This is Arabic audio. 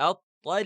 أطلع